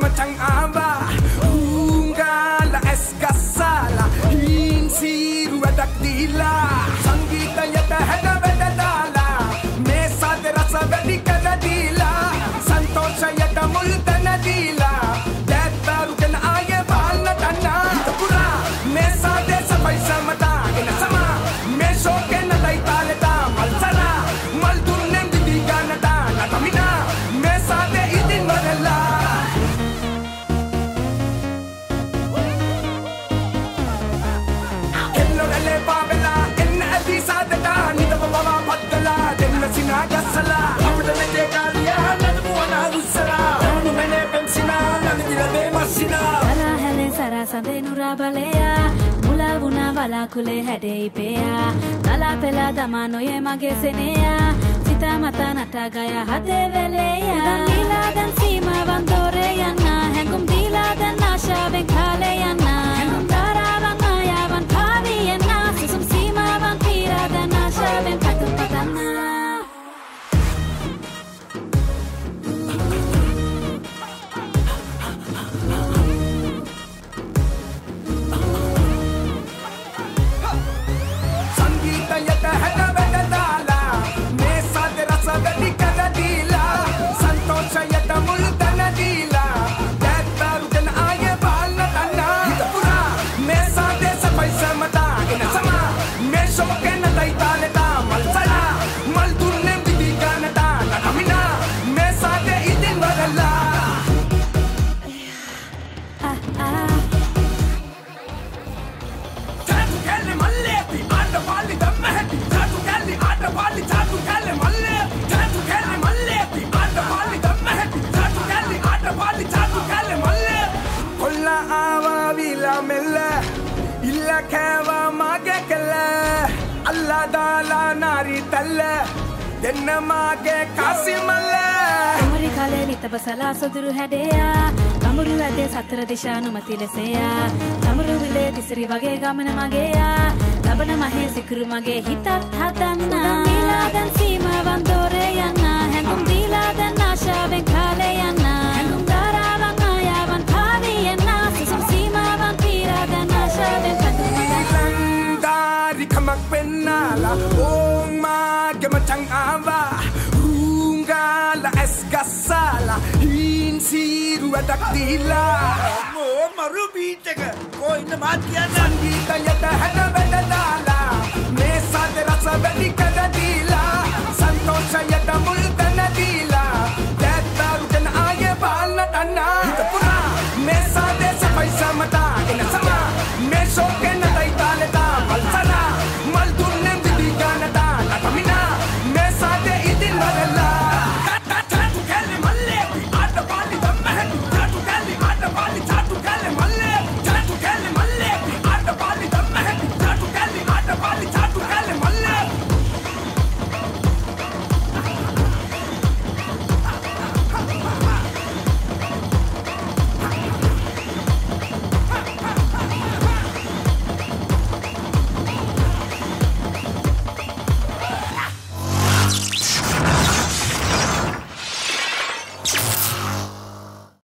matang amba Unggala eskasala Hinsiru adak dila. Sangita yata hena vedadala Mesa terasa vedikana dila. Santosha yata multana dila. හැලේ සරා සඳේ නුරා බලයා මුලා වුණා වලාකුලේ හැඩෙයි පෙයා තලා පෙලා දමා නොයේ මගේ සෙනයා. සිතා මතා නටා ගය හදේ වෙලේයා උදන් දීලා දැන් සීමාවන් දෝරේ Kolla aawaa viila melle Illa käävaa maage kelle Allah daala naari talle දෙන්න මාගේ කාසිමල්ල කුමරි කලේ ලිතබ සලා සොදුරු හැඩයා කමුරු ඇදේ සතර දිශා නොමති ලෙසයා කමුරු විලේ තිසිරි වගේ ගමන මගේයා ලබන මහේ සිකුරු මගේ හිතත් හදන්නා දීලා දැන් සීමාවන් දෝරේ යන්නා හැඟුම් දීලා දැන් ආශාවෙන් කාලේ යන්නා වෙන්නාලා ඕන් මාගේ මචං ආවා ඌංගාල ඇස් ගස්සාලා හීන් සීරු වැඩක් දීලා මෝ මරු බීට්